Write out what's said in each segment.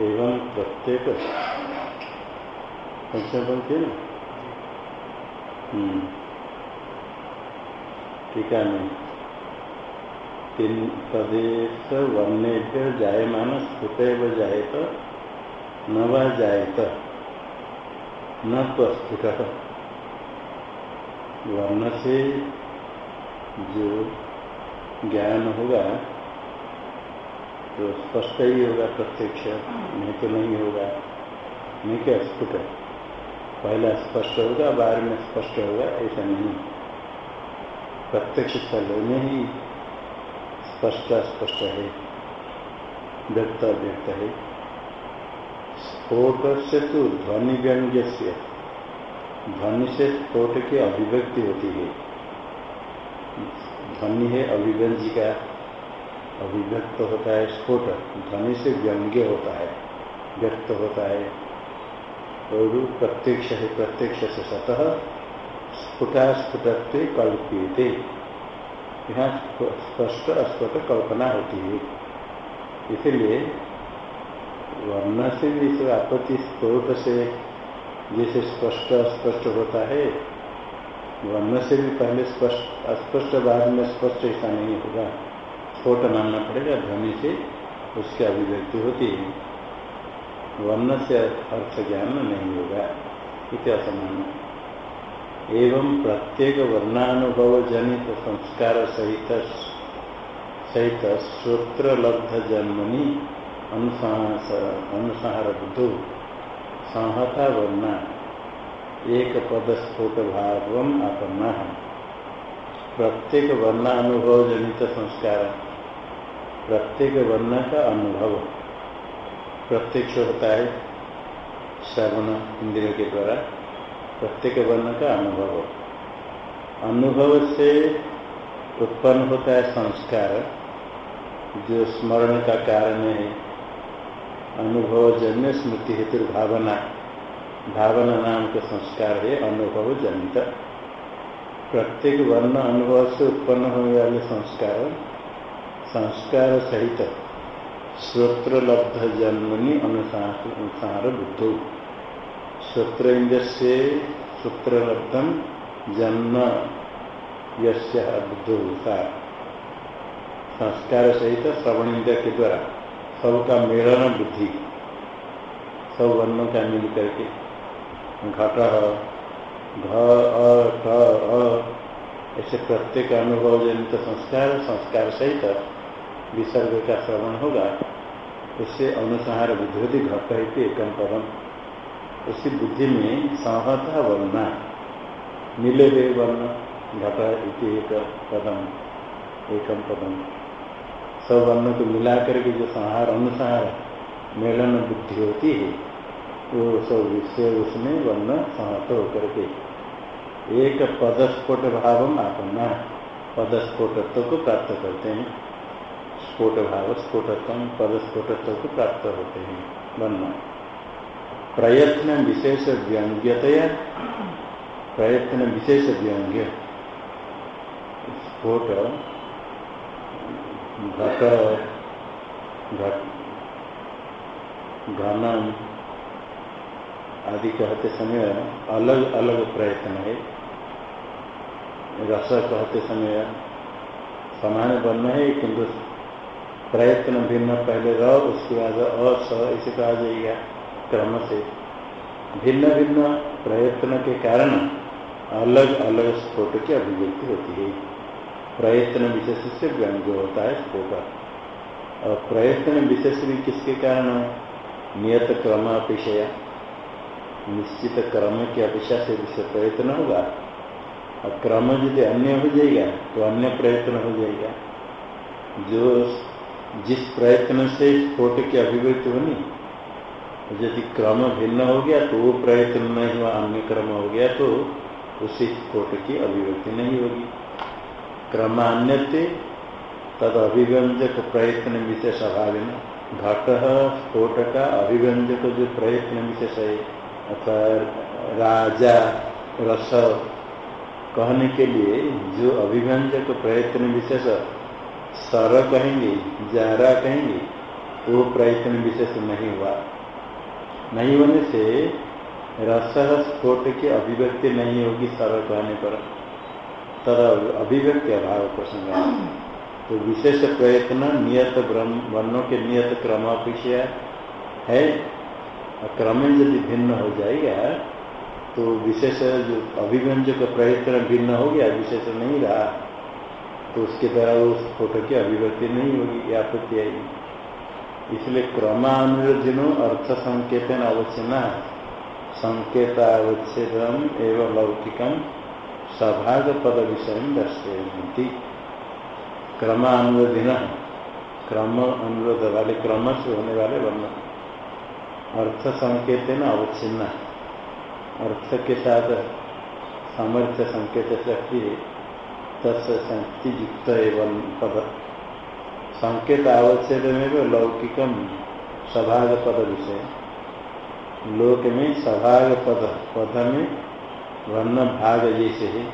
एवं प्रत्येक पंचम पंक्ति ना हम्म। टीका में तीन तदेश वर्णेभ्य जायमान स्फुट न व जायत, न तो स्फुट वर्ण से जो ज्ञान होगा तो स्पष्ट ही होगा, प्रत्यक्ष नहीं तो नहीं होगा। नहीं क्या स्फुट पहला स्पष्ट होगा, बाद में स्पष्ट होगा, ऐसा नहीं। प्रत्यक्ष स्थल में ही स्पष्ट स्पष्ट है व्यक्त व्यक्त है। स्फोट से तो ध्वनि व्यंग्य से ध्वनि से स्फोट की अभिव्यक्ति होती है। ध्वनि है अभिव्यंजी का अभिव्यक्त होता है, स्फोट, ध्वनि से व्यंग्य होता है, व्यक्त होता है। और प्रत्यक्ष है, प्रत्यक्ष से सतह, स्फुटा, स्फुटत्व, कल्पित। यहाँ स्पष्ट अस्पष्ट कल्पना होती है। इसलिए वर्ण से भी इस आपत्ति, स्फोट से जैसे स्पष्ट स्पष्ट होता है, वर्ण से भी पहले स्पष्ट अस्पष्ट बाद में स्पष्ट ऐसा नहीं होगा। स्फोट मानना पड़ेगा, ध्वनि से उसकी अभिव्यक्ति होती है। वर्ण से अर्थ ज्ञान नहीं होगा इतिहास मानना एवं प्रत्येक वर्णानुभव जनित संस्कार सहित सहित श्रोत्रलब्ध जन्मनि अनुसार बुद्धो, संहता वर्णा, एक पद स्फोट भाव आपन्ना प्रत्येक वर्णानुभव जनित संस्कार प्रत्येक वर्ण का अनुभव। प्रत्यक्ष होता है श्रवण इंद्रियों के द्वारा प्रत्येक वर्ण का अनुभव। अनुभव से उत्पन्न होता है संस्कार, जो स्मरण का कारण है। अनुभव जन्य स्मृति हेतु भावना। भावना नाम का संस्कार है अनुभव जनित प्रत्येक वर्ण अनुभव से उत्पन्न होने वाले संस्कार संस्कार सहित श्रोत्रलब्ध जन्मनि अनुसार बुद्धो। श्रोत्र इंद्र से श्रोत्रलब्धम जन्म यस्य बुद्धो संस्कार सहित श्रवण इंद्र के द्वारा सबका मेलन बुद्धि। सब वर्णों का मिल करके। घट, घ ऐसे प्रत्येक अनुभव जनित संस्कार संस्कार सहित विसर्ग का श्रवण होगा। उससे अनुसार बुद्धि घट है एकम पदम। उसी बुद्धि में संहता वर्ण मिले हुए वर्ण घट इति एक पदम एकम पदम। सब वर्ण को मिला करके जो संहार अनुसार मेलन बुद्धि होती है, वो सब विषय उसमें वर्ण संहत होकर के। एक पदस्फोट भाव आपन्ना पदस्फोटत्व को प्राप्त करते हैं। स्फोट भाव स्फोटत्व पद स्फोटत्व को प्राप्त होते हैं, बनना। प्रयत्न विशेष व्यंग्यतया प्रयत्न विशेष व्यंग्य स्फोट, घट घन आदि कहते समय अलग अलग प्रयत्न है। रस कहते समय समान बन है, किंतु प्रयत्न भिन्न पहले र उसके बाद अस स, इसे कहा जाएगा क्रम से। भिन्न भिन्न प्रयत्न के कारण अलग अलग स्फोट की अभिव्यक्ति होती है। प्रयत्न विशेष से व्यंग्य होता है स्फोट। और प्रयत्न विशेष भी किसके कारण नियत क्रम अपेक्षा निश्चित क्रम की अपेक्षा से विषय प्रयत्न होगा। और क्रम यदि अन्य हो जाएगा तो अन्य प्रयत्न हो जाएगा। जो जिस प्रयत्न से स्फोट की अभिव्यक्ति होनी यदि क्रम भिन्न हो गया तो वो प्रयत्न नहीं हुआ, अन्य क्रम हो गया तो उसी स्फोट की अभिव्यक्ति नहीं होगी। क्रम अन्य तद अभिव्यंजक प्रयत्न विशेष अभाव घट स्फोट का अभिव्यंजक जो प्रयत्न विशेष है, अथवा राजा, रस, कहने के लिए जो अभिव्यंजक प्रयत्न विशेष सर कहेंगे, जारा कहेंगे, वो प्रयत्न विशेष नहीं हुआ। नहीं होने से रस स्फोट की अभिव्यक्ति नहीं होगी सरल कहने पर। तद अभिव्यक्ति अभाव प्रसंग तो विशेष प्रयत्न, नियत वर्णों के नियत क्रम अपेक्षा है क्रम यदि भिन्न हो जाएगा तो विशेष जो अभिव्यंजक प्रयत्न भिन्न हो गया, विशेष नहीं रहा। तो उसके द्वारा उस फ़ोटो की अभिव्यक्ति नहीं होगी आपत्ति आएगी इसलिए क्रमानुरोधिनो अर्थ संकेत अवच्छिन्न संकेत अवच्छेदम एवं लौकिकम सभाग पद विषय दर्शयती क्रमानुरोधिन क्रम अनुरोध वाले क्रम से होने वाले वर्ण। अर्थ संकेत न अवच्छिन्न। अर्थ के साथ सामर्थ्य संकेत शक्ति तस् शक्ति युक्त एवं पद। संकेत आवच्छेद में भी लौकिकम सभाग पद विषय। लोक में सभाग पद पद में वर्ण भाग जैसे है।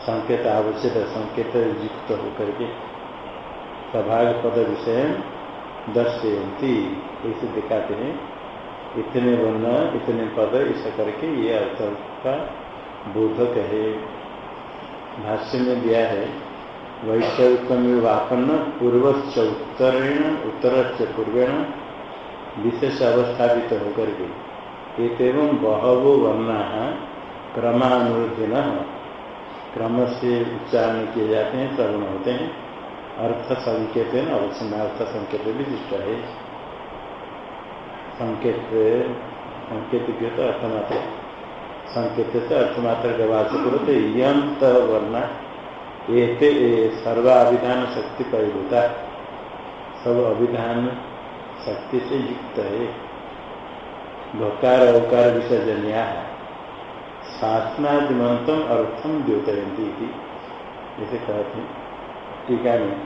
संकेत आवश्यक संकेत युक्त होकर के। सभाग पद विषय दर्शयती ऐसे दिखाते हैं। इतने वर्ण, इतने पद ऐसा करके ये अर्थ का बोधक है। भाष्य में दिया है वैश्विकवापन्न पूर्वश्च उत्तरेण उत्तर पूर्वेण विशेष अवस्थापित होकर के। एवं बहवो वर्णा क्रमानुरुद्धिन क्रम से उच्चारण किए जाते हैं, श्रवण होते हैं। अर्थ संकेत अवश्य अर्थ संकेत भी दृष्ट है। संकेत संकेत तो अर्थमात्र संकेत से अर्थमात्र के वाचक होते यंत वर्णा। एते सर्वाभिधान शक्ति परिभूता सब अभिधान शक्ति से युक्त है। भकार अवकार विसर्जनिया शासनादिमंतम अर्थम द्योतयंती जैसे कहते हैं। टीका में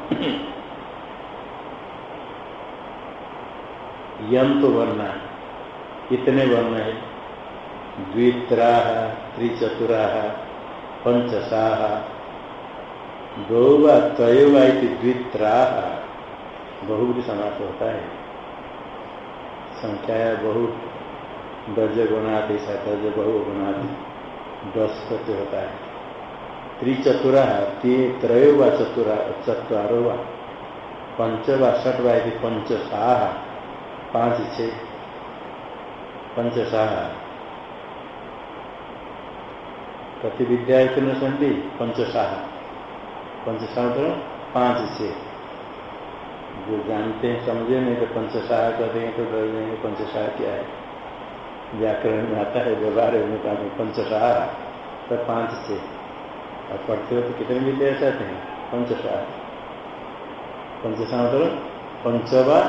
यम तो वर्ण। इतने वर्ण है। द्वित्रा, त्रिचतुरा पंचशाह दो व त्रयोवा द्वित्रा बहुत समास होता है। संख्या बहुत दर्ज गुणात ऐसा दर्ज बहु गुणात दस करते होता है। त्रिचतुरा त्रयो व चतुरा चतरो व पंच व षट व पंचशाह पाँच छ पंचशाह कति विद्या इतने संधि पंचशाह पंचशाह मतलब पाँच छः। जो जानते हैं, समझे नहीं तो पंचशाह कर देंगे तो डर देंगे पंचशाह क्या है? व्याकरण में आता है, व्यवहार में कहा पंचशाह तो पाँच छः। और पढ़ते हो तो कितने विद्या चाहते हैं? पंचशाह पंचशाह मतलब पंचवा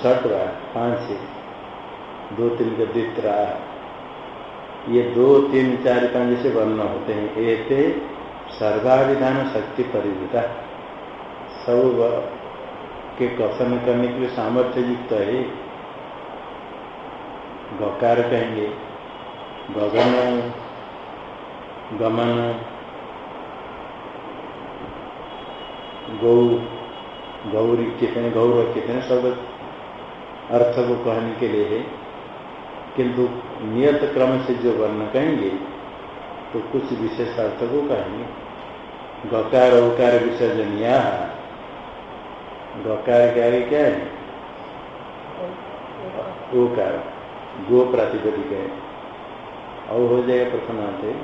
षटवा पाँच छः। दो तीन का द्वित्रा ये दो, तीन, चार, पाँच जैसे वर्ण होते हैं। ऐसे सर्वाधिधान शक्ति परिवृता सब के कथन करने के लिए सामर्थ्य युक्त है। गकार कहेंगे, गगन, गमन, गौ, गौरी कितने गौर कितने, सब अर्थ को कहने के लिए है। किंतु नियत क्रम से जो वर्ण कहेंगे तो कुछ विशेष अर्थ को कहेंगे। गकार उकार विसर्जनिया। गकार के आगे क्या है? ओकार। गो प्रातिपदिक है। और हो जाएगा प्रथमाते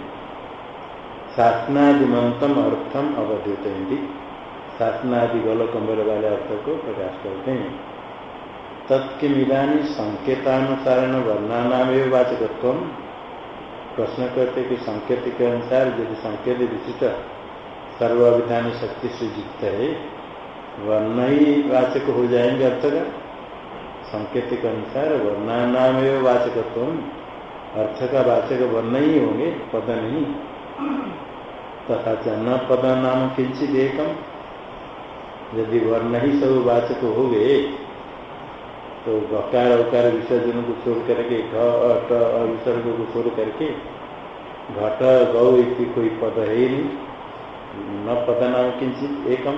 शासनादिमंतम अर्थम अवधुत शासनादि गल वाले अर्थ को प्रकाश करते हैं। तत्किमिलानी संकेतानुसारण वर्णानाम वाचकत्व। प्रश्न करते कि संकेत के अनुसार यदि संकेत विशिष्ट सर्वाभिधान शक्ति से युक्त है वर्ण ही वाचक हो जाएँगे अर्थ का संकेत के अनुसार वर्णानाम वाचकत्व अर्थ का वाचक वर्ण ही होंगे, पद नहीं। तथा च न पद नाम किंचित एकम। यदि वर्ण ही सब वाचक हो गए तो गकार अवकार विसर्जन को छोड़ करके घट विसर्ग को छोड़ करके घट, गौ इति कोई पद है ही न पद नाम किंचित, एकम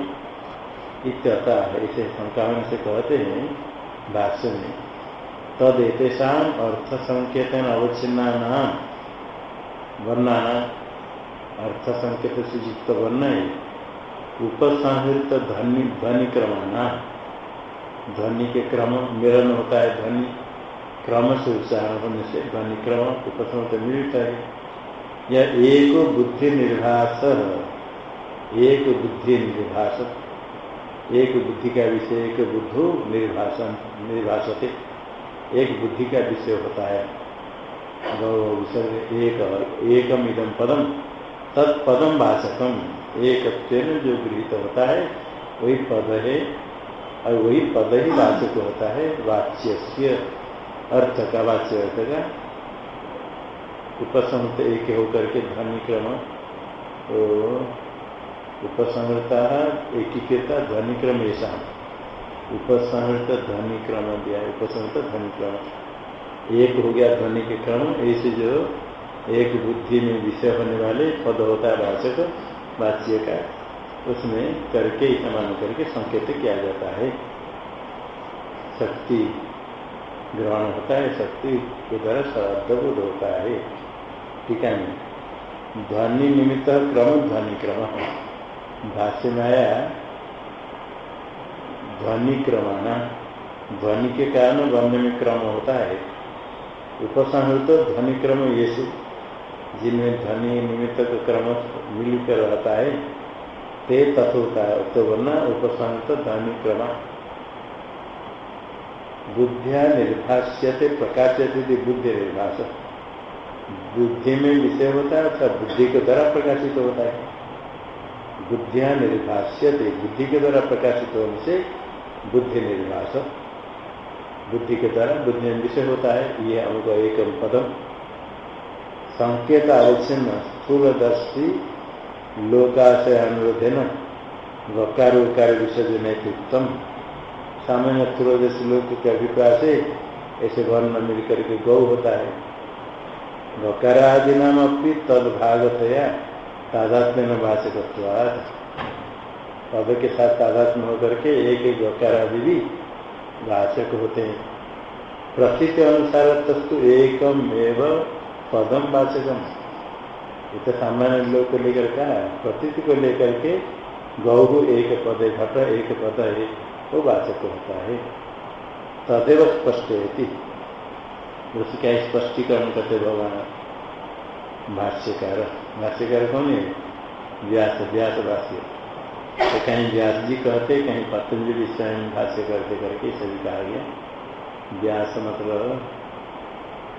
इत्यता इसे संक्रमण से कहते हैं, भाष्य में तद एतेषाम अर्थ संकेतन अवच्छिन्ना नाम वर्णाना अर्थ संकेत से युक्त वर्ण है उपसंहृत ध्वनि ध्वनि ध्वनि के क्रम मिलन होता है, ध्वनि क्रम से उच्चारण होने से ध्वनि क्रम को प्रथम तो मिलता है। यह एक बुद्धि निर्भास एक बुद्धि निर्भाष एक बुद्धि का विषय, एक बुद्धो निर्भाषण निर्भाषते एक बुद्धि का विषय होता है। विसर्ग एक, एकम इदम पदम तत्पदम भाषकम एक जो गृहित होता है, वही पद है और वही पद ही वाचक होता है वाच्य अर्थ का वाच्य अर्थ का उपसंहत एक होकर के ध्वनि क्रम तो उपसंहता एकीकृता ध्वनि क्रम ऐसा। उपसंहृत ध्वनि क्रम दिया उपसंहृत ध्वनि क्रम। एक हो गया ध्वनि के क्रम, ऐसे जो एक बुद्धि में विषय होने वाले पद होता है वाचक, वाच्य का। उसमें करके समान करके संकेत किया जाता है। शक्ति ग्रहण होता है, शक्ति के द्वारा शब्दबोध होता है। ठीक है? ध्वनि निमित्त क्रम, ध्वनि क्रम। भाष्य में आया, ध्वनि क्रमाना ध्वनि के कारण वर्ण में क्रम होता है। उपसंहृत ध्वनि क्रम ये जिनमें ध्वनि निमित्त क्रम मिलकर रहता है। ते तथोता है तो वरना उपसंहृत ध्वनि क्रम बुद्धिया निर्भाष्यते प्रकाशित बुद्धि निर्भाष बुद्धि में विषय होता है अर्थात बुद्धि के द्वारा प्रकाशित होता है। बुद्धिया निर्भाष्यते, बुद्धि के द्वारा प्रकाशित होने से बुद्धि निर्भाष बुद्धि के द्वारा बुद्धि में विषय होता है, ये हमको एक पदम संकेत अवच्छिन्न स्थूलदर्शी लोकाशय अनुरोध है न वकार उकार विसर्जन उत्तम। सामान्य स्थूलदर्शी लोग के अभिप्राय से ऐसे वर्ण मिल करके गौ होता है। वकार आदि नाम अपनी तदभागतया तादात्म्य न भाषक पद के साथ तादात्म्य होकर के एक एक वकार आदि भी भाषक होते हैं। प्रसिद्ध अनुसार तस्तु एकम एवं पदम वाचकम ये तो सामान्य लोग को लेकर का प्रतीत को लेकर के गौ एक पद घट एक पद है, वो वाचक होता है। तदेव स्पष्ट है उसका स्पष्टीकरण करते भगवान? भाष्यकार। भाष्यकार कौन है? व्यास व्यास भाष्य। तो कहीं व्यास जी कहते, कहीं पतंजलि स्वयं भाष्य करते करके सभी कहा गया। व्यास मतलब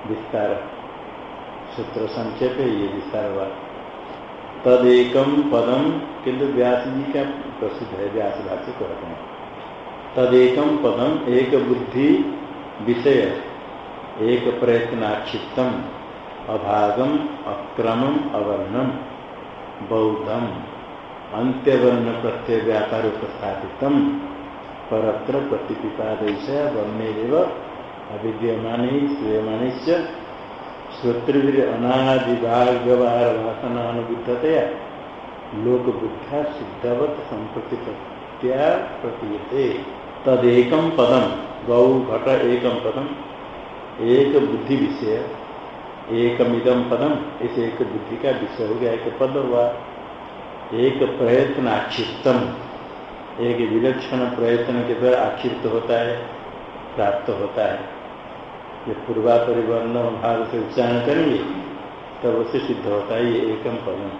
विस्तार। सूत्र संक्षेप है ये विस्तार हुआ। तद एकम पदम किंतु व्यास जी का प्रसिद्ध है, व्यास भाष्य कहते हैं। तदेकम पदम एक बुद्धि विषय, एक प्रयत्नाक्षिप्तम अभागम अक्रमम अवर्णम बौद्धम अंत्यवर्ण प्रत्यय व्यापार उपस्थापित परत्र प्रतिपिपादेश वर्णे अविद्यमान श्रेयमान श्रोतृवीर अनादिभाग्यवार वासनानुबुद्धतया लोक बुद्धा सिद्धवत संप्रति प्रत्या प्रतीयते। तदेकम पदम गौ घट एकम पदम एक बुद्धि विषय एकमिदम पदम इस एक बुद्धि का विषय हो गया, एक पद हुआ। एक प्रयत्न आक्षिप्तम एक विलक्षण प्रयत्न के द्वारा आक्षिप्त होता है, प्राप्त होता है। ये पूर्वा परिवर्ण भाव से उच्चारण करेंगे, तब उसे सिद्ध होता है ये एकम पद।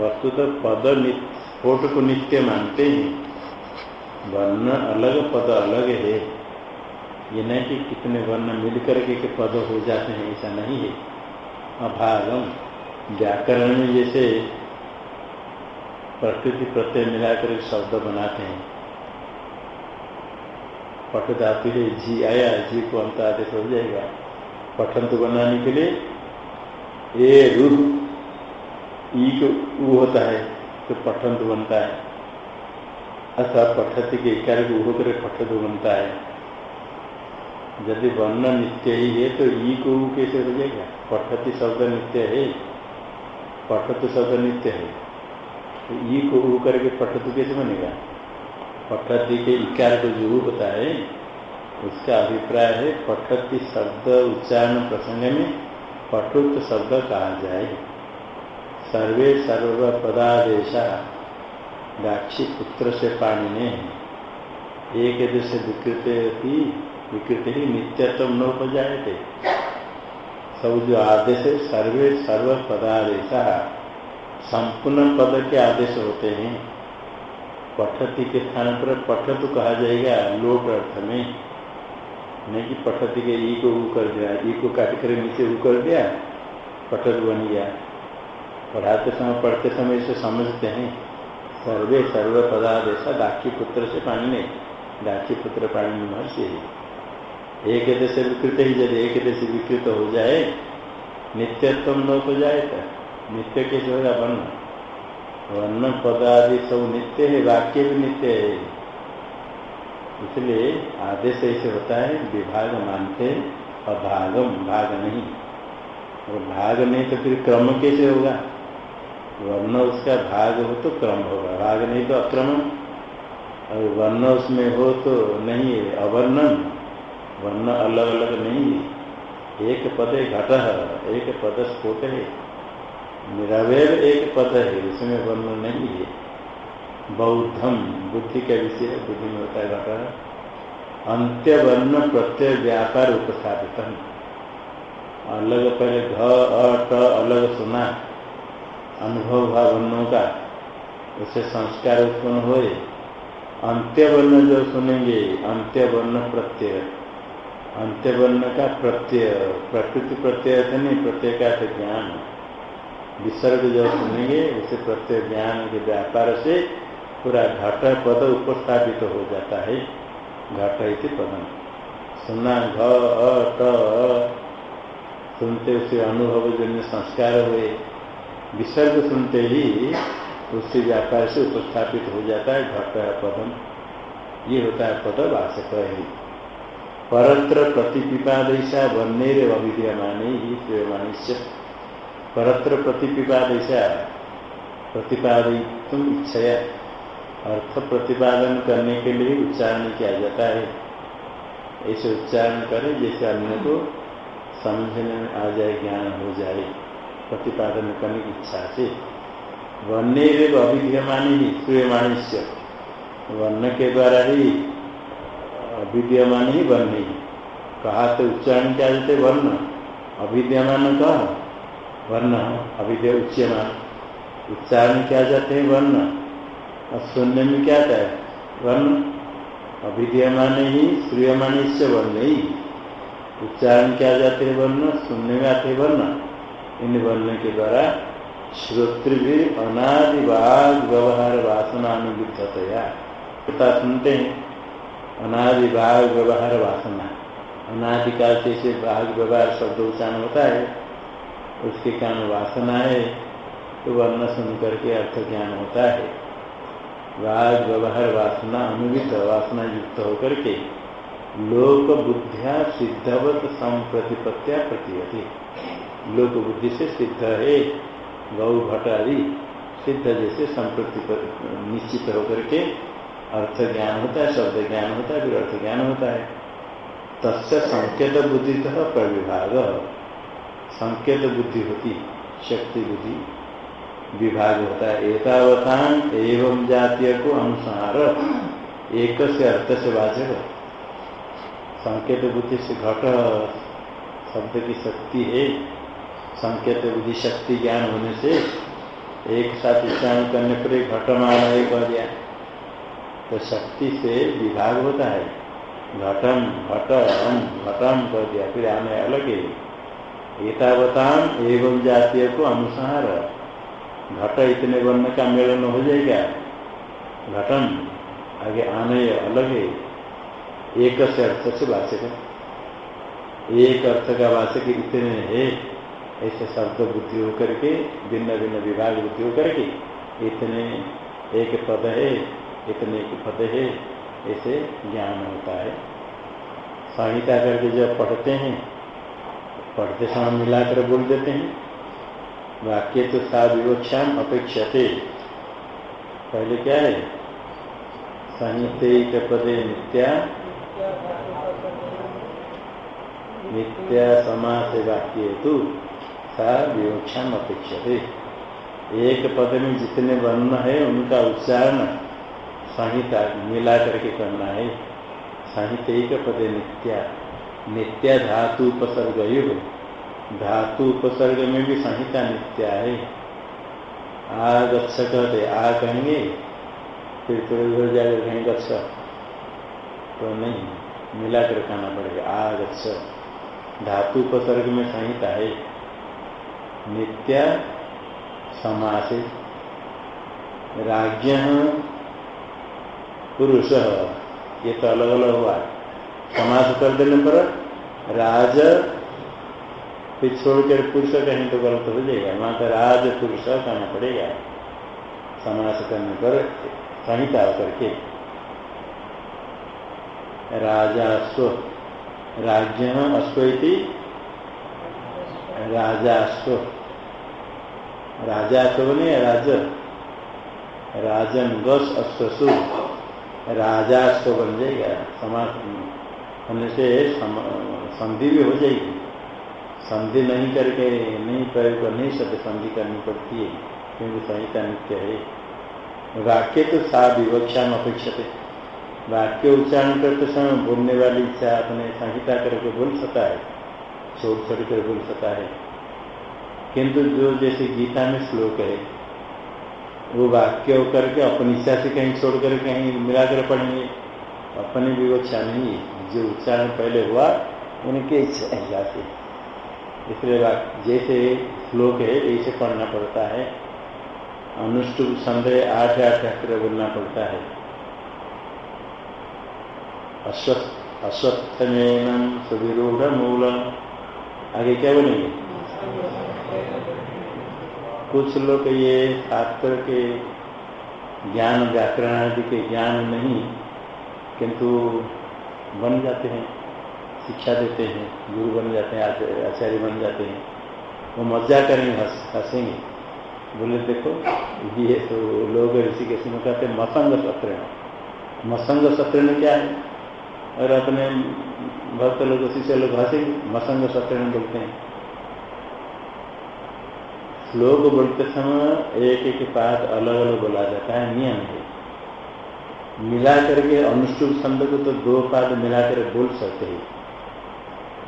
वस्तु तो पद स्फोट को नित्य मानते हैं। वर्ण अलग, पद अलग है। ये नहीं कि कितने वर्ण मिल करके के पद हो जाते हैं, ऐसा नहीं है। अभागम, व्याकरण में जैसे प्रकृति प्रत्यय मिलाकर शब्द बनाते हैं। पट धातु है जी आया, जी को अंत आदेश हो जाएगा। पठन तो बनाने के लिए ए रूह, ई को ऊ होता है तो पठन तो बनता है। अथवा पठती के इकार को होकर पठ तो बनता है। यदि वर्ण नित्य ही है तो ई को ऊ कैसे हो जाएगा? पठती शब्द नित्य है। पठत शब्द नित्य है। तो ई को ऊ करके पठतु कैसे बनेगा? पठती के इकार को जो है उसका अभिप्राय है, पठती शब्द उच्चारण प्रसंग में पटुत्व शब्द कहा जाए। सर्वे सर्व पदादेशा, दाक्षी पुत्र से पाणी ने एक देश विकृत ही विकृत ही नित्यत्व न हो जाए थे सब जो आदेश है, सर्वे सर्व पदादेशा, संपूर्ण पद के आदेश होते हैं। पठती के स्थान पर पठतु कहा जाएगा लोट अर्थ में। नहीं कि पठती के ई को ऊ कर दिया, ई को काट कर नीचे ऊ कर दिया, पठत बन गया। पढ़ाते समय, पढ़ते समय इसे समझते हैं। सर्वे सर्व पदादेश दाक्षी पुत्र से पानी ने दाक्षी पुत्र पानी महर्षि है। एक देश विकृत ही जब एक देश विकृत हो जाए, नित्यत्व न हो जाए तो नित्य कैसे होगा वर्ण वर्ण पद आदि सब नित्य है, वाक्य भी नित्य है। इसलिए आदेश ऐसे होता है, विभाग मानते, अभागम, भाग नहीं। और भाग नहीं तो फिर क्रम कैसे होगा? वर्ण उसका भाग हो तो क्रम होगा, भाग नहीं तो अक्रमण। और वर्ण उसमें हो तो नहीं है अवर्णन। वर्ण अलग अलग नहीं एक पद घट, एक पद स्फोट है। निरवैर एक पद है, इसमें वर्ण नहीं है। बौद्धम, बुद्धि का विषय बुद्धि में होता है घट अंत्य वर्ण प्रत्यय व्यापार उपस्थापित अलग पहले घ अलग सुना। अनुभव हुआ वर्णों का, उससे संस्कार उत्पन्न हुए। अंत्य वर्ण जो सुनेंगे अंत्य वर्ण प्रत्यय। अंत्य वर्ण का प्रत्यय, प्रकृति प्रत्यय नहीं, प्रत्यय का ज्ञान। विसर्ग जो सुनेंगे, उसे प्रत्यय ज्ञान के व्यापार से पूरा घट पद उपस्थापित तो हो जाता है। घट इति पदम। सुना घ सुनते उसे अनुभव जन्य संस्कार हुए। विसर्ग सुनते ही उससे व्यापार से उपस्थापित हो जाता है घट पदम। ये होता है पद वाचक है। परत्र प्रतिपिपादैसा वर्णेर अविद्यमाने ही श्रेयमानिश्य परत्र प्रतिपिपादैसा प्रतिपादित इच्छया। अर्थ प्रतिपादन करने के लिए उच्चारण किया जाता है। ऐसे उच्चारण करें जैसे अन्य को समझने में आ जाए, ज्ञान हो जाए। प्रतिपादन करने की इच्छा से। वर्ण अभिद्यमान ही सूर्यमाणी वर्ण के द्वारा ही अभिद्यमान ही वर्ण कहा तो उच्चारण क्या जाते वर्ण अभिद्यमान कह? वर्ण अभिद्य उच्यमान उच्चारण क्या जाते हैं वर्ण, और सुनने में क्या आता है? वर्ण, अभिधीयमान ही, श्रूयमान से वर्ण ही। उच्चारण क्या जाते हैं वर्ण, सुनने में आते वर्ण। इन वर्ण के द्वारा श्रोत्र भी अनादिवाग व्यवहार वासना वासनानुविधतया पिता सुनते हैं अनादिभाग व्यवहार वासना अनादिकाल से इसे भाग व्यवहार शब्द उच्चारण होता है। उसके कारण वासना है तो वर्ण सुन करके अर्थ ज्ञान होता है। राज व्यवहार, वासना अनुवित वासना युक्त होकर के लोक बुद्धिया सिद्धवत संप्रतिपत्तिया प्रतीयते। लोक बुद्धि से सिद्ध है गौ भट आदि सिद्ध जैसे संप्रति निश्चित होकर के अर्थ ज्ञान होता है, शब्द ज्ञान होता है, फिर अर्थ ज्ञान होता है। तस्य संकेत बुद्धि प्रविभाग। संकेत बुद्धि होती, शक्ति बुद्धि विभाग होता है। एतावतान एवं जातीय को अनुसार एक से अर्थ से वाचक संकेत बुद्धि से घट शब्द की शक्ति है। संकेत बुद्धि शक्ति ज्ञान होने से एक साथ उच्चारण करने पर घट माना एक कह दिया तो शक्ति से विभाग होता है। घटम घटम घटम कर दिया। फिर आने अलग है। एतावतान एवं जातीय को अनुसार घट इतने वर्ण का मेलन हो जाएगा। घटन आगे आने अलग है एक से अर्थ से वाचक एक अर्थ का वाचक इतने है, ऐसे शब्द बुद्धि होकर के भिन्न भिन्न विभाग बुद्धि होकर के, इतने एक पद है, इतने एक पद है, ऐसे ज्ञान होता है। संहिता करके जब पढ़ते हैं पढ़ते समय मिलाकर बोल देते हैं। वाक्य तो सा विवक्षा अपेक्षते। पहले क्या है? संहित पदे नित्या। नित्या समास वाक्य तो सा विवक्षा अपेक्षते। एक पद में जितने वर्ण है, उनका उच्चारण संहिता मिला करके करना है। संहित एक पदे नित्या। नित्या धातु उपसर्ग युग। धातु उपसर्ग में भी संहिता नित्या है। आगच्छ कहते, आ कहेंगे, फिर थोड़े हो जाकर कहेंगे गच्छ। तो नहीं, मिलाकर कहना पड़ेगा आगच्छ धातु उपसर्ग में संहिता है। नित्या समास। पुरुष। ये तो अलग अलग हुआ। समास कर देने पर राज छोड़कर पुरुष कहीं तो गलत हो जाएगा। वहाँ पर राज पुरुष कहना पड़ेगा। समास करने पर संहिता करके राजास्व राज्य अश्व राजा राजास्व। बने राज? राजन गस अश्वसु राजास्व बन जाएगा। समाज होने से संधि भी हो जाएगी। संधि नहीं करके, नहीं प्रयोग कर, नहीं शब्द संधि करनी पड़ती है, क्योंकि संहिता नित्य है। वाक्य तो सा विवक्षा में अपेक्षित। वाक्य उच्चारण करते समय बोलने वाली इच्छा अपने संहिता करके बोल सकता है, छोड़ छोड़ कर बोल सकता है। किंतु जो जैसे गीता में श्लोक है, वो वाक्य करके अपनी इच्छा से कहीं छोड़ कर कहीं मिलाकर पढ़ेंगे, अपनी भी वो नहीं है। जो उच्चारण पहले हुआ, उनके इच्छा से इसलिए जैसे श्लोक है, ऐसे पढ़ना पड़ता है। अनुष्टुप संदेह आठ आठ अक्षर बोलना पड़ता है। अश्वत्थ अश्वत्थमेनम मूलम आगे क्या बोलेंगे? कुछ लोग ये शास्त्र के ज्ञान, व्याकरण आदि के ज्ञान नहीं, किंतु बन जाते हैं, शिक्षा देते हैं, गुरु बन जाते हैं, आचार्य बन जाते हैं। वो मज़ा करेंगे, हंस, हंसेंगे। बोले, देखो, ये तो लोग ऋषि के में कहते हैं, मसंग सत्र मसंग सत्र में क्या है? और अपने भक्त लोग, शिष्य लोग हंसेंगे, मसंग सत्र बोलते हैं। श्लोक बोलते समय एक एक पाठ अलग अलग बोला जाता है, नियम है। मिला करके अनुष्टुप छंद को तो दो पाद मिलाकर बोल सकते हैं।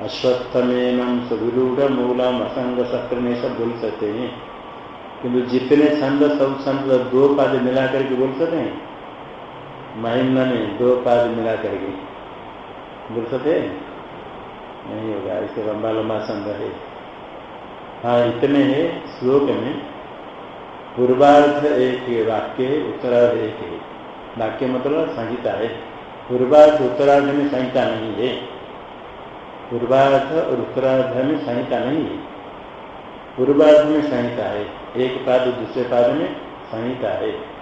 अश्वत्थमेनम सुविरूढ़ मूलम असंग शस्त्र में सब बोल सकते हैं। किंतु जितने छंद सब छंद दो पाद मिला करके बोल सकते हैं? महिमा में दो पाद मिला करके बोल सकते नहीं होगा, इसे लंबा लंबा छंद है। हाँ इतने है श्लोक में। पूर्वार्ध एक वाक्य, उत्तरार्ध एक है। वाक्य मतलब संहिता है। पूर्वार्ध उत्तरार्ध में संहिता नहीं है। पूर्वार्ध और उत्तरार्ध में संहिता नहीं है। पूर्वार्ध में संहिता है। एक पाद दूसरे पाद में संहिता है।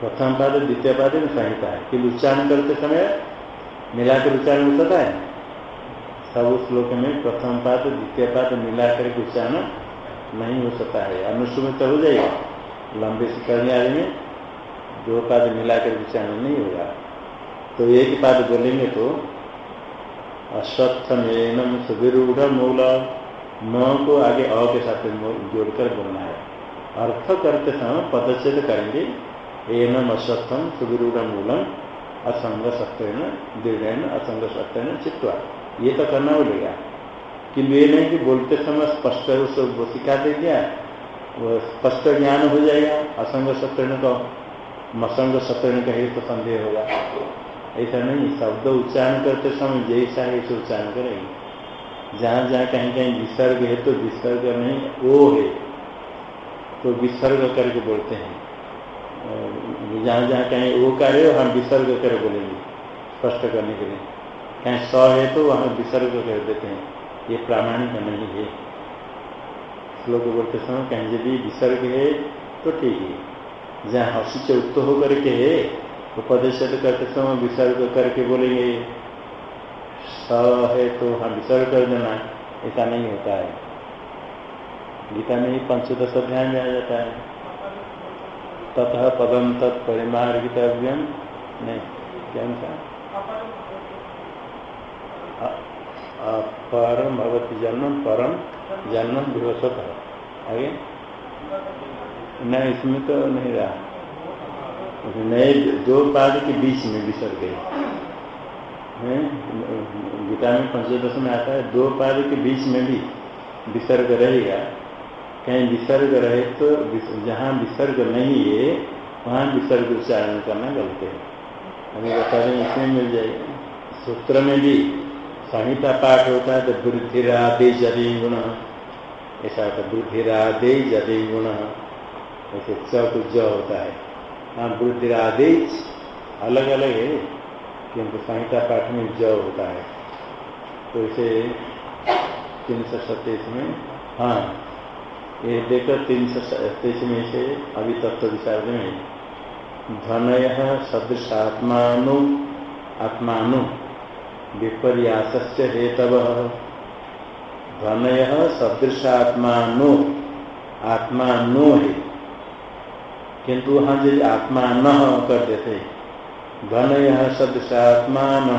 प्रथम पाद, द्वितीय पाद में संहिता है। कि उच्चारण करते समय मिलाकर उच्चारण होता है सब श्लोक में प्रथम पाद, द्वितीय पाद मिलाकर उच्चारण नहीं हो सकता है। अनुसुमित हो जाएगा। लंबे से करने आदि में दो पाद मिलाकर उच्चारण नहीं होगा। तो एक पाद बोलेंगे तो अश्वत्थमेनम सुविरूढ़ मूल म को आगे अ के साथ जोड़कर बोलना है। अर्थ करते समय पदच्छेद करेंगे, एनम अश्वत्थम सुविरूढ़ मूलम असंग सत्वेन दृढ़ असंग सत्वेन चित्वा। ये तो करना बोलेगा किंतु ये नहीं कि बोलते समय स्पष्ट रूप उसको सिखा दे गया स्पष्ट ज्ञान हो जाएगा, असंग सत्रण का मसंग सत्रण का ही तो संदेह होगा। ऐसा नहीं, शब्द उच्चारण करते समय जैसा है ऐसे उच्चारण करेंगे। जहाँ जहाँ कहीं कहीं विसर्ग है तो विसर्ग नहीं, ओ है तो विसर्ग करके बोलते हैं। जहाँ जहाँ कहीं वो कार्य हम विसर्ग कर बोलेंगे, स्पष्ट करने के लिए। कहीं स है तो वहाँ विसर्ग कर देते हैं। ये प्रामाणिक नहीं है। श्लोक बोलते समय कहीं यदि विसर्ग है तो ठीक है। जहाँ हसी चौथ होकर के है उपदेश करते समय विसर्ग करके बोलेंगे स है तो हाँ विसर्ग कर देना, ऐसा नहीं होता है। गीता में ही पंचदश अध्याय में आ जाता है। ततः पदम तत्परिमार्गितव्यम नहीं, क्या था? परम भगवती जन्म परम जन्म विवसत आगे। नहीं इसमें तो नहीं रहा। नए दो पाद के बीच में विसर्ग है? गीता में पंचदश में आता है, दो पाद के बीच में भी विसर्ग रहेगा। कहीं विसर्ग रहे तो जहाँ विसर्ग नहीं है, वहाँ विसर्ग उच्चारण करना गलत है। हमें बता दें, इसमें मिल जाएगा सूत्र में भी संहिता पाठ होता है तो बुद्धिरादे जदे गुण। ऐसा होता बुद्धिरादे जदे गुण। ऐसे च को ज होता है। हाँ बुद्धिरादे अलग अलग है किंतु संहिता पाठ में ज होता है। तो इसे तीन सौ सत्ताईस में हाँ ये देखो तीन सौ सत्ताईस में से अभी तत्व विचार में धनय सदृशात्मानु, आत्मानु विपर्यास हेतव। धनय सदृशात्मानु, आत्मानु है। किंतु वहाँ जो आत्मा न कर देते। धनय सदृशात्मान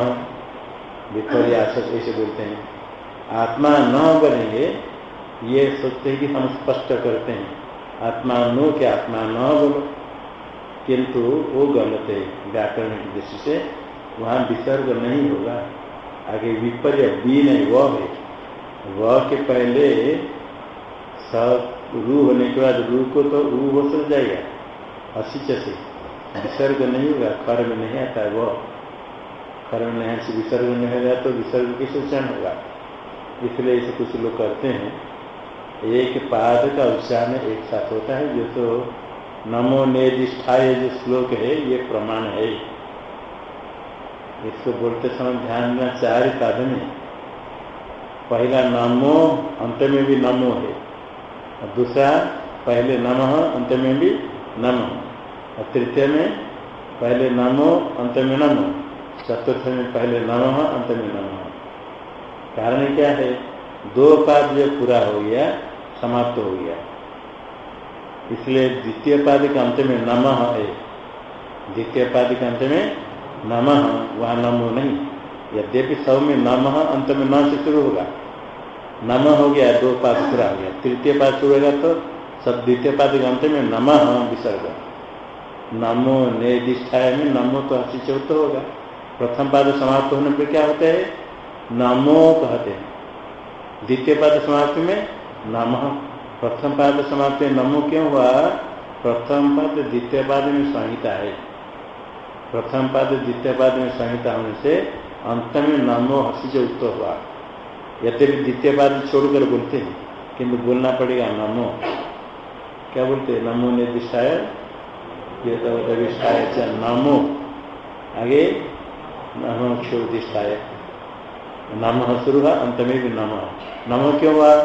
विपर्यास ऐसे बोलते हैं। आत्मा न बनेंगे, ये सोचते हैं कि हम स्पष्ट करते हैं। आत्मा नो के आत्मा न बोलो। किंतु वो गलत है, व्याकरण की दृष्टि से। वहाँ विसर्ग नहीं होगा। आगे विपर्य बी नहीं वह है। वह के पहले स रू होने के बाद रू को तो रू हो सक जाएगा। असिच से विसर्ग नहीं होगा खर में नहीं आता है वह खर में नहीं से विसर्ग नहीं होगा तो विसर्ग किस उच्चारण होगा। इसलिए इसे कुछ लोग करते हैं। एक पाद का उच्चारण एक साथ होता है जो तो नमो निर्दिष्ठाय जो श्लोक है, ये प्रमाण है। इसको बोलते समय ध्यान देना चार पाद में। पहला नमो, अंत में भी नमो है। और दूसरा, पहले नम, अंत में भी नम। और तृतीय में पहले नमो, अंत में नमो। चतुर्थ में पहले नम, अंत में नम। कारण क्या है? दो पाद जो पूरा हो गया, समाप्त हो गया। इसलिए द्वितीय पाद के अंत में नम है। द्वितीय पाद के अंत में नम, वहाँ नमो नहीं। यद्यपि सब में नम अंत में न से शुरू होगा। नम हो गया, दो पाद पूरा हो गया। तृतीय पाद शुरू होगा तो सब द्वितीय पाद के अंत में नम विसर्ग नमो निर्दिष्ठाय में नमो तो हसी चौथ होगा। प्रथम पाद समाप्त होने पर क्या होता है? नमो कहते हैं। द्वितीय पाद समाप्ति में नम। प्रथम पाद समाप्ति में नमो क्यों हुआ? प्रथम पाद द्वितीय पाद में संहिता है। प्रथम पाद द्वितीय पाद में संहिता होने से अंत में नमो हसी उत्तर हुआ। यद्यपि द्वितीय पाद छोड़कर बोलते हैं, किंतु बोलना पड़ेगा नमो। क्या बोलते हैं? नमो निर्दिष्टाय निर्दिष्टाय नमो। आगे नमो क्षोदिष्टाय नम शुरू हुआ, अंत में भी नम। नम क्यों हुआ?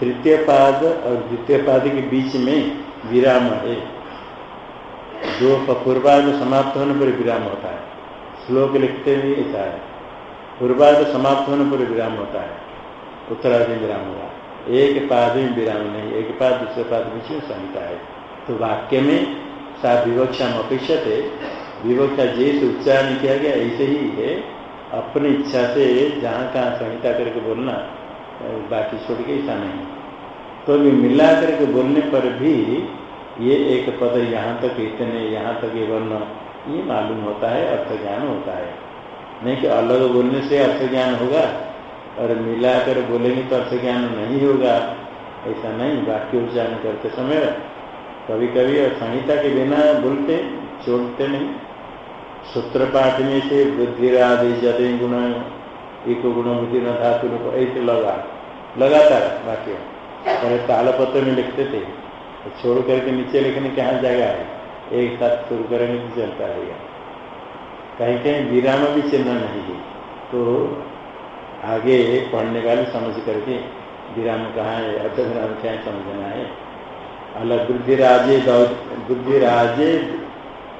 तृतीय पाद और द्वितीय पाद के बीच में विराम है। दो पूर्वार्ध समाप्त होने पर विराम होता है। श्लोक लिखते भी ऐसा है। पूर्वार्ध समाप्त होने पर विराम होता है। उत्तरार्ध में विराम होगा एक पाद में विराम नहीं, एक पाद दूसरे पाद बीच में संहिता है? तो वाक्य में सा विवक्षा अपेक्षा थे विवक्षा जैसे उच्चारण किया गया, ऐसे ही है। अपनी इच्छा से जहाँ कहाँ संहिता करके बोलना, बाकी छोड़ के ऐसा नहीं। तो भी मिला करके बोलने पर भी ये एक पद यहाँ तक इतने, यहाँ तक ये वर्ण, ये मालूम होता है अर्थ ज्ञान होता है। नहीं कि अलग बोलने से अर्थ ज्ञान होगा, और मिला कर बोलेंगे तो अर्थ ज्ञान नहीं होगा। ऐसा नहीं, वाक्य उच्चारण करते समय कभी कभी संहिता के बिना बोलते छोड़ते नहीं। सूत्र पाठ में से बुद्धिरादि जदे गुण, एक गुण बुद्धि न धातु ऐसे लगा। लगातार वाक्य। पहले तालपत्र में लिखते थे। तो छोड़ करके नीचे लिखने कहाँ जगह है। एक साथ शुरू करेंगे तो चलता रहेगा। कहीं कहीं विराम भी चिन्ह नहीं है। तो आगे पढ़ने वाले समझ करके विराम कहाँ है अर्ध विराम क्या समझना है। अलग बुद्धि राजे बुद्धि राजे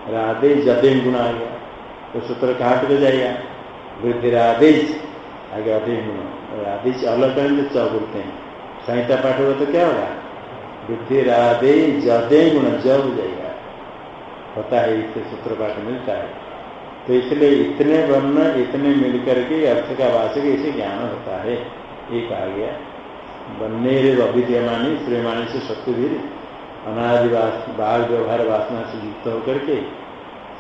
राधे जदे गुण आ गया तो सूत्र कहाँ पे जाएगा? वृद्धि राधेज आगे अधे गुण। राधेज अलग करेंगे च बोलते हैं। संहिता पाठ होगा तो क्या होगा? वृद्धि राधे जदे गुण, ज हो जाएगा। होता है इससे सूत्र पाठ मिलता है। तो इसलिए इतने वर्ण, इतने मिलकर के अर्थ का वाचक इसे ज्ञान होता है। ये कहा गया। बनने अविद्यमानी श्रेमानी से शत्रु भी अनादिवास बाघ व्यवहार वासना से युक्त होकर के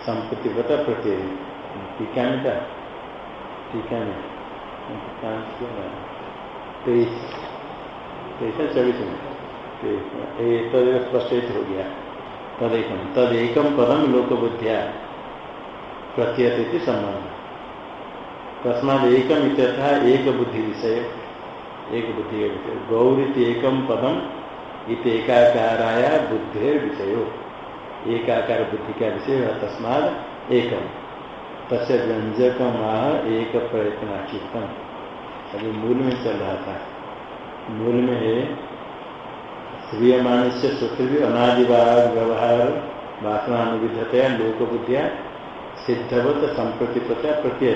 संपत्ति पता प्रत्यय टीका में था टीका में। तेईस। तेईस चौबीस में? तद स्पष्ट हो गया। तदेकम तदेकम पदम लोक बुद्धिया प्रत्यय संबंध तस्माद एकम इत्यथा एक बुद्धि विषय एक बुद्धि गौरित एकम पदम इत एकाकाराया बुद्धि विषय। एकाकार बुद्धि का विषय तस्माद तस्य व्यंजक माह एक प्रयत्न चित्तम अभी मूल में चल रहा था। मूल में है श्रीयमाण से सूत्र भी, अनादिवाद व्यवहार, वासनानुविधतया लोक बुद्धिया सिद्धवत संप्रतिपत्या प्रत्यय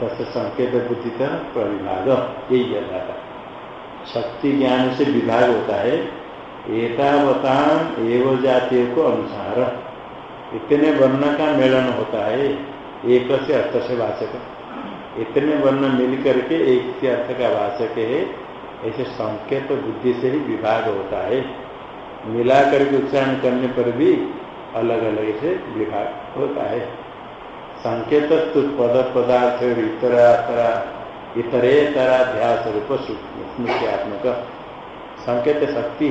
तस् संकेत बुद्धि प्रविभाग यही कहता था। शक्ति ज्ञान से विभाग होता है एतावतान एवं जातियों को अनुसार। इतने वर्ण का मेलन होता है एक से अर्थ से वाचक। इतने वर्ण मिल करके एक से अर्थ का वाचक है, ऐसे संकेत बुद्धि से ही विभाग होता है। मिला करके उच्चारण करने पर भी अलग अलग से विभाग होता है। संकेत पद पदार्थ इतरातरा इतरेतराध्यास रूप स्मृत्यात्मक संकेत शक्ति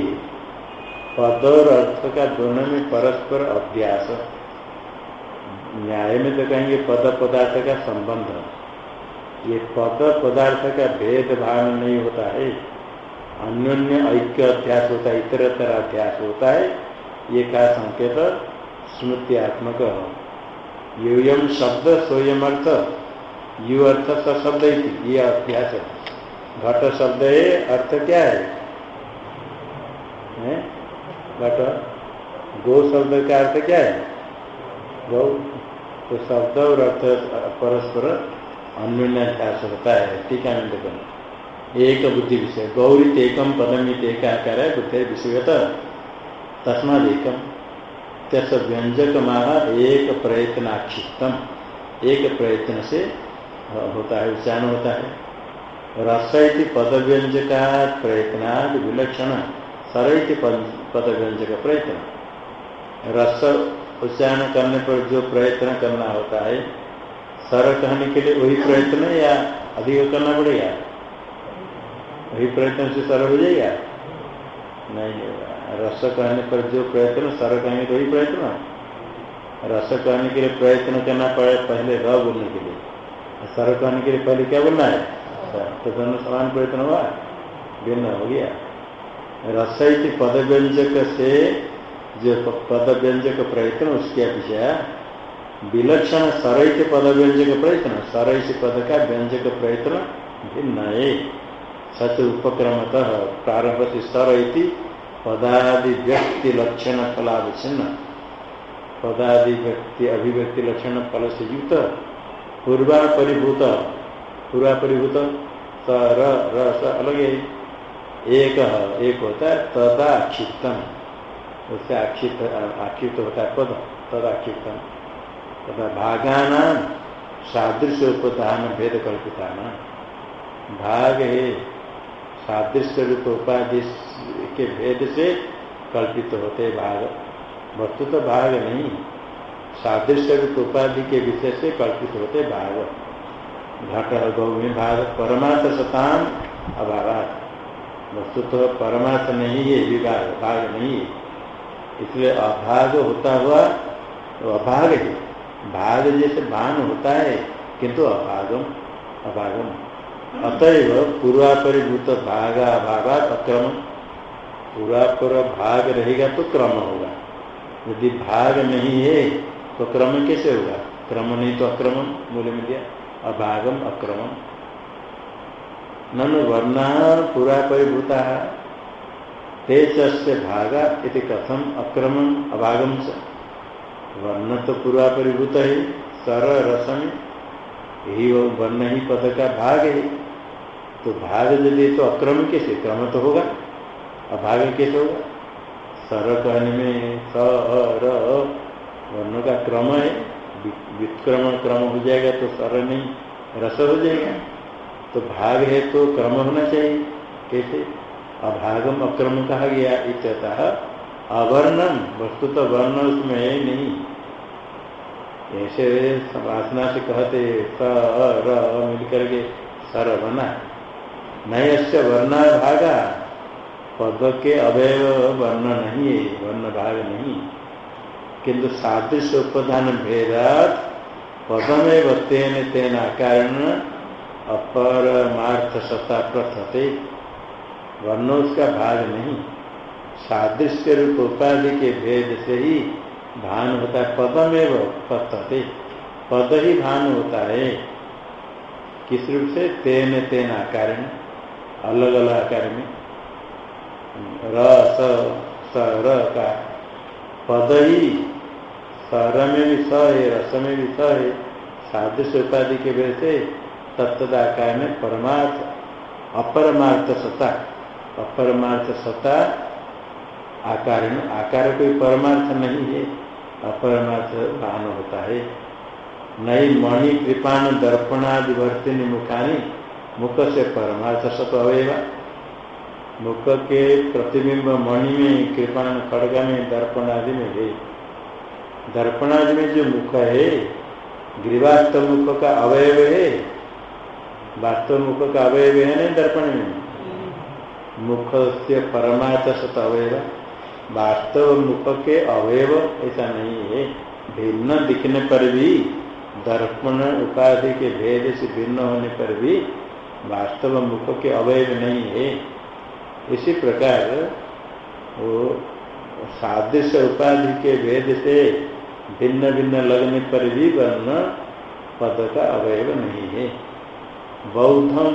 पद और अर्थ का दोनों में परस्पर अभ्यास न्याय में तो कहेंगे पद पदार्थ का संबंध ये पद पदार्थ का भेदभाव नहीं होता है। अन्योन्य ऐक्य अध्यास होता है इतरतर अध्यास होता है। ये का संकेत? स्मृत्यात्मक। यूयम शब्द स्वयं अर्थ यु अर्थ स शब्द ये अभ्यास है। घट शब्द है अर्थ क्या है, घट गो शब्द का अर्थ क्या है? गौ तो शब्द और अर्थ परस्पर अन्योन्याध्यास होता है टीका में देखो एक बुद्धि विषय गौरी एकम पदमित एक आकार है बुद्धि विषय तस्माद एकम। त्यस व्यंजक माना एक प्रयत्नाक्षिप्तम एक प्रयत्न से होता है, उच्चारण होता है। रस इति पद व्यंजका प्रयत्ना विलक्षण सर इति पद व्यंजक प्रयत्न। रस उच्चारण करने पर जो प्रयत्न करना होता है, सर कहने के लिए वही प्रयत्न या अधिक करना पड़ेगा? वही प्रयत्न से सर हो जाएगा? नहीं रस कहने पर जो प्रयत्न, सर कहने तो ही प्रयत्न। रस कहने के लिए प्रयत्न करना पड़े पहले र बोलने के लिए। सर कहने के लिए पहले क्या बोलना है? तो दोनों समान प्रयत्न हुआ, भिन्न हो गया। रस पद व्यंजक से जो पद व्यंजक प्रयत्न, उसके अपेक्षा विलक्षण सरहित पद व्यंजक प्रयत्न सरय पद का व्यंजक प्रयत्न भिन्न है। सच उपक्रमतः प्रारंभ से सर पदादि व्यक्ति लक्षण फलावच्छिन्न पदादि व्यक्ति अभिव्यक्ति लक्षण फल से युक्त पूर्वा परिभूत पूर्वा परिभूत सर रस अलग है। एक एक होता है, तदा आक्षिप्तम उससे आक्षिप्त आक्षिप्त होता है पद तदाक्षिप्तम तथा भागान सादृश्य उपदान भेद कल्पिता न भाग है सादृश्य रूप उपाधि के भेद से कल्पित होते भाग। वस्तु तो भाग नहीं। सादृश्य रूप उपाधि के विषय से कल्पित होते भाग घट गौमी भाग परमार्थ सतान अभाव वस्तु तो परमार्थ नहीं है विभाग भाग नहीं है। इसलिए अभाग होता हुआ तो अभाग है। भाग जैसे भान होता है, किंतु अभागम अभागम अतएव पूर्वापरिभूत भाग अभाव अक्रम। पूर्वापर भाग रहेगा तो क्रम होगा। यदि भाग नहीं है तो क्रम कैसे होगा क्रम नहीं तो अक्रमण मूल्य। में दिया अभागम अक्रमण नन वर्णा पूरा परिभूता। तेज से भागा इति कथम अक्रमण अभागम से वर्ण तो पूर्वा परिभूत है, सर, रसम। यही वो वर्ण ही पद का भाग है। तो भाग यदि तो अक्रम कैसे? क्रम तो होगा। अभाग कैसे होगा? सर कहने में स, र वर्ण का क्रम है विक्रमण क्रम हो जाएगा तो सर नहीं, रस हो जाएगा। तो भाग है तो क्रम होना चाहिए। कैसे? अभागम अक्रम कहा गया, इत्यतः अवर्णन वस्तु तो वर्ण उसमें है नहीं। ऐसे वासना से कहते, स, र, मिल करके सर बना नहीं अच्छे वर्ण भागा पद के अवय वर्ण नहीं है वर्ण भाग नहीं। किंतु सादृश्य उपधान भेदात पदमेव तेन तेन कारण अपरमार्थ सत्ता प्रथते। वर्ण उसका भाग नहीं। सादृश्य रूप उपाधि के भेद से ही भान होता है, पदमेव प्रथते। पद ही भान होता है। किस रूप से? तेन तेन आकार में अलग अलग आकार में। र स र का पद ही सर में भी स है रस में भी स है सादृश्य उपाधि के वजह से तत्दाकार में परमार्थ, अपरमार्थ सत्ता अपरमार्थ सत्ता आकार आकार कोई परमार्थ नहीं है, अपरमार्थ भान होता है। नई मणि कृपाण दर्पणादिवर्तिनी मुखानी, मुख से परमार्थ सत अवयवा। मुख के प्रतिबिंब मणि में कृपाण खड़गा में, दर्पण आदि में है। दर्पण आदि में जो मुख है। ग्रीवास्तव मुख का अवयव है। वास्तव मुख का अवयव है नहीं दर्पण में? मुख से परमार्थ सत अवयव। वास्तव मुख के अवयव ऐसा नहीं है। भिन्न दिखने पर भी, दर्पण उपाधि के भेद से भिन्न होने पर भी वास्तव मुख के अवयव नहीं है। इसी प्रकार, वो सादृश्य उपाधि के भेद से भिन्न भिन्न लगने पर भी वर्ण पद का अवयव नहीं है। बौद्धम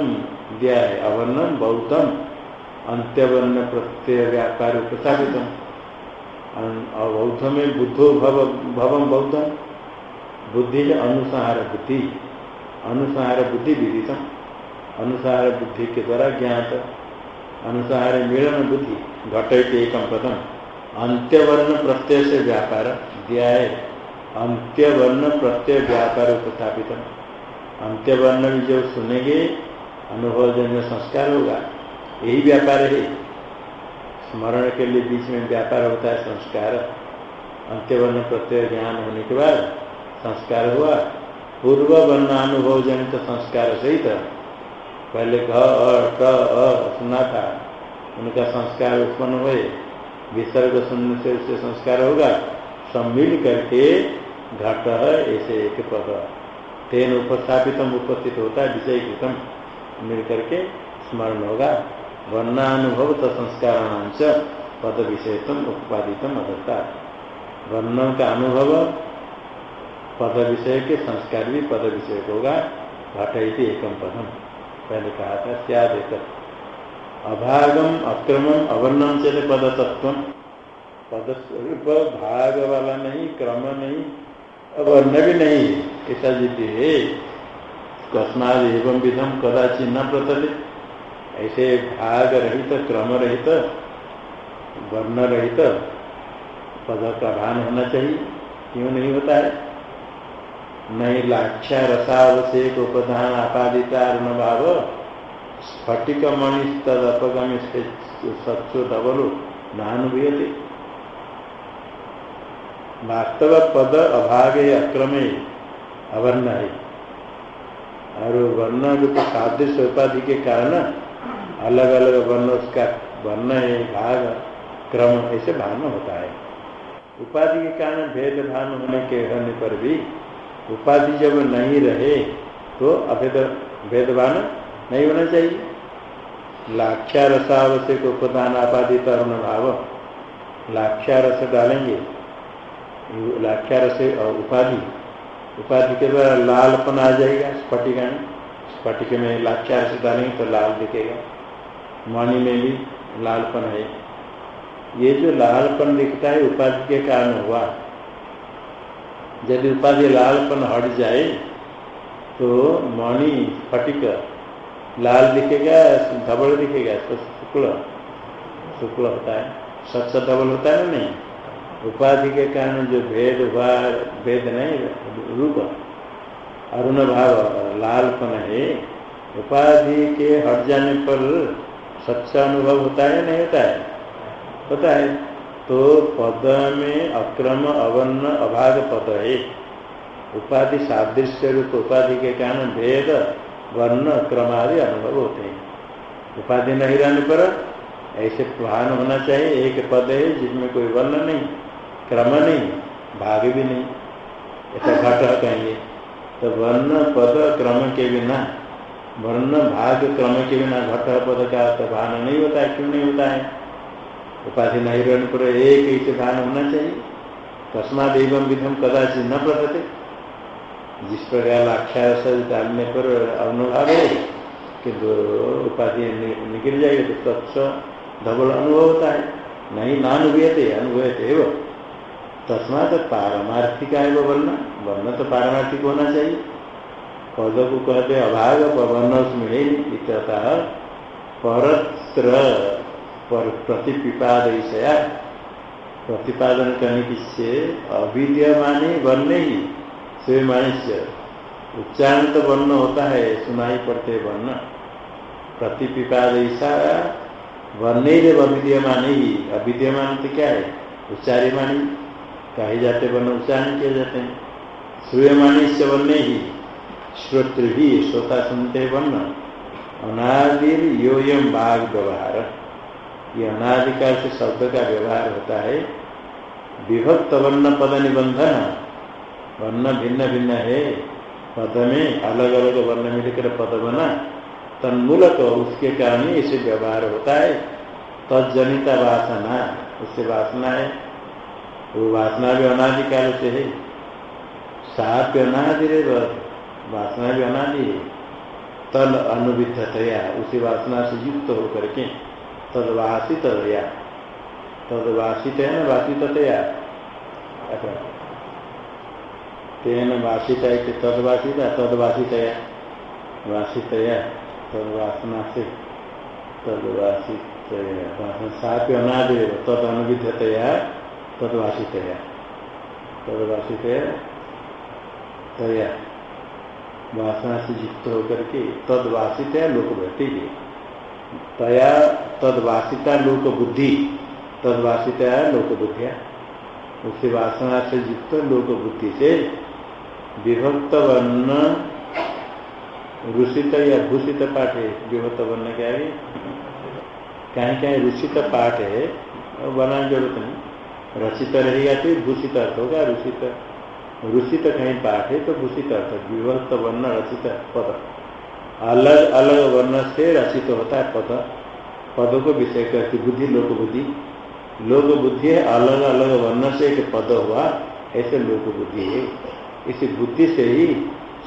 दिया है अवर्णम बौद्धम, अंत्यवर्ण प्रत्यय व्यापार उपस्थापितम बौद्ध में बुद्धो भव, भवम बौद्धम। बुद्धि अनुसार बुद्धि अनुसार बुद्धि विदितम। अनुसार बुद्धि के द्वारा ज्ञात, अनुसार मिलन बुद्धि घट एक पदम। अंत्यवर्ण प्रत्यय से व्यापार दिया है। अंत्यवर्ण प्रत्यय व्यापार उपस्थापित। अंत्यवर्ण भी जो सुनेंगे अनुभव जन्य संस्कार होगा, यही व्यापार है। स्मरण के लिए बीच में व्यापार होता है संस्कार। अंत्यवर्ण प्रत्यय ज्ञान होने के बाद संस्कार हुआ। पूर्व वर्ण अनुभव जनित संस्कार सहित पहले घ ट सुना था, उनका संस्कार उत्पन्न हुए। विसर्ग सुनने से उससे संस्कार होगा। सब मिल करके घट ऐसे एक पद तेन उपस्थापित उपस्थित होता है विषय कृतम मिल करके स्मरण होगा। वर्णानुभव संस्कार पद विषयतम उत्पादितम अदता वर्णों का अनुभव पद विषय के संस्कार भी पद विषय होगा। घट एकम पदम। पहले कहा था त्याद एक अभागम, अक्रमम, अवर्णम चले पद तत्व पद स्वरूप भाग वाला नहीं, क्रम नहीं, अवर्ण भी नहीं। ऐसा जीते है, कस्माद एवं विधम कदाचित न प्रचलित। ऐसे भाग रहित क्रम रहित वर्ण रहित पद का भान होना चाहिए। क्यों नहीं होता है? नहीं लाक्षा रसावशेक उपधान आपादिता भाव स्फटिक मणि तद अपगमी सत्सो डबलो नानुभूयते। वास्तव पद अभाग अक्रमे अवर्ण है और वर्ण रूप सादृश्य उपाधि के कारण अलग अलग वर्ण उसका वर्ण है भाग, क्रम, ऐसे भान होता है। उपाधि के कारण भेद भान होने के रहने पर भी उपाधि जब नहीं रहे तो अभेद, भेदभान नहीं होना चाहिए। लाक्षा रसावश्यक उपदान, आपादित तरुण भाव। लाक्षा रस डालेंगे। लाक्षा रस उपाधि। उपाधि के द्वारा लालपन आ जाएगा स्फटिका स्फटिक में लाक्षा रस डालेंगे तो लाल दिखेगा। मणि में भी लालपन है। ये जो लालपन दिखता है, उपाधि के कारण हुआ। यदि उपाधि लालपन हट जाए तो मणि फटिक लाल दिखेगा धबल दिखेगा तो शुक्ल। शुक्ल होता है। सच धबल होता है ना नहीं? उपाधि के कारण जो भेद हुआ, भेद नहीं, रूप अरुण भाव लालपन है उपाधि के हट जाने पर सच्चा अनुभव होता है नहीं होता है? होता है। तो पद में अक्रम, अवर्ण, अभाग पद है। उपाधि सादृश्य रूप, उपाधि के कारण भेद, वर्ण, क्रम आदि अनुभव होते हैं। उपाधि नहीं रहने पर ऐसे भान होना चाहिए। एक पद है जिसमें कोई वर्ण नहीं। क्रम नहीं, भाग भी नहीं। ऐसा घट कहेंगे। तो वर्ण पद क्रम के बिना, वर्ण भाग क्रम के बिना घट पद का तो भान नहीं होता है, क्यों नहीं होता है? उपाधि नहीं रहने पर एक ही से भान होना चाहिए। तस्माद एवं विधम कदाचित न पढ़ते जिस प्रकार लाक्षास डालने पर अनुभाव है कि दो उपाधि निकल जाएगी तो स्वच्छ धबल अनुभव होता है। नहीं ना अनुभूयते अनुभूयते एवं। तस्मात पारमार्थिक है वो वर्ण वर्ण तो पारमार्थिक होना चाहिए। पद को कहते अभाग वर्ण उसमें है इतः परत्र, पर प्रतिपिपादया प्रतिपादन करने की से अविद्यमानी वर्ण ही स्वयं से उच्चारण तो वर्ण होता है, सुनाई पड़ते वर्ण। प्रतिपिपादयसा वर्ण अविद्यमान ही अविद्यमान तो क्या है? उच्चार्यमानी कहे जाते वर्ण उच्चारण किए जाते हैं। श्रूयमाणी से वर्ण ही, श्रोत्र ही, श्रोता सुनते वर्ण। अनादिर योयम बाघ व्यवहार। ये अनादिकाल से शब्द का व्यवहार होता है। विभक्त वर्ण पद निबंधन। वर्ण भिन्न भिन्न है। पद में अलग अलग वर्ण मिलकर पद बना। तन्मूलक उसके कारण इसे व्यवहार होता है। तजनिता वासना, उससे वासना है। वो वासना भी अनादिकाल से है। साप अनादि रे वासना भी अनादि है। तल अनुविधतया, उसी वासना से युक्त होकर के तदवासित या तदवासित है ना वासितया तेन वासित तदवासित, तदवासितया। वासितया, तदवासना से तदवासित साप्य अनादि तद अनुविधतया। तदवासितया तदवासितया तया वासना से युक्त होकर के तदवासित है लोक वृत्ति तया तदवासिता लोक बुद्धि तदवासित है लोक बुद्धिया उससे वासना से युक्त लोक बुद्धि से विभक्त वर्ण रुषित या भूषित पाठ है। विभक्त वर्ण क्या है? कहीं कहीं रुषित पाठ है। बनाने ज़रूरत नहीं। रचित रहेगा तो भूषित अर्थ होगा रुषित रुषित कहीं पाठ है तो भूषित अर्थ विभक्त वर्ण रचित पद। अलग अलग वर्ण से रचित होता है पद। पद को विषय करती बुद्धि लोक बुद्धि लोक बुद्धि है, अलग अलग वर्ण से एक पद हुआ, ऐसे लोक बुद्धि है। इसी बुद्धि से ही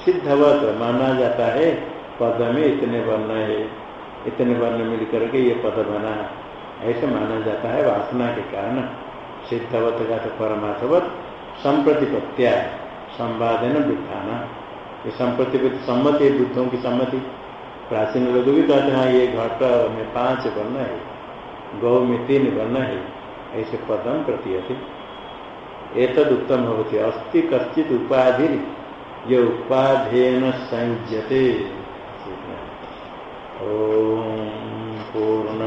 सिद्धवत माना जाता है, पद में इतने वर्ण है। इतने वर्ण मिल करके ये पद बना। ऐसे माना जाता है वासना के कारण। सिद्धवत का तो परमार्थवत संप्रतिपत्तिया संवाद न बुद्धाना। ये संप्रतिपत्ति, सम्मति, बुद्धों की सम्मति। प्राचीन लोग भी कहते हैं, ये घट में पाँच वर्ण है। गौ में तीन वर्ण है। ऐसे पदम प्रतीयते। एतद उत्तम होती अस्थि कश्चित उपाधि। ये उपाधेन ओम पूर्ण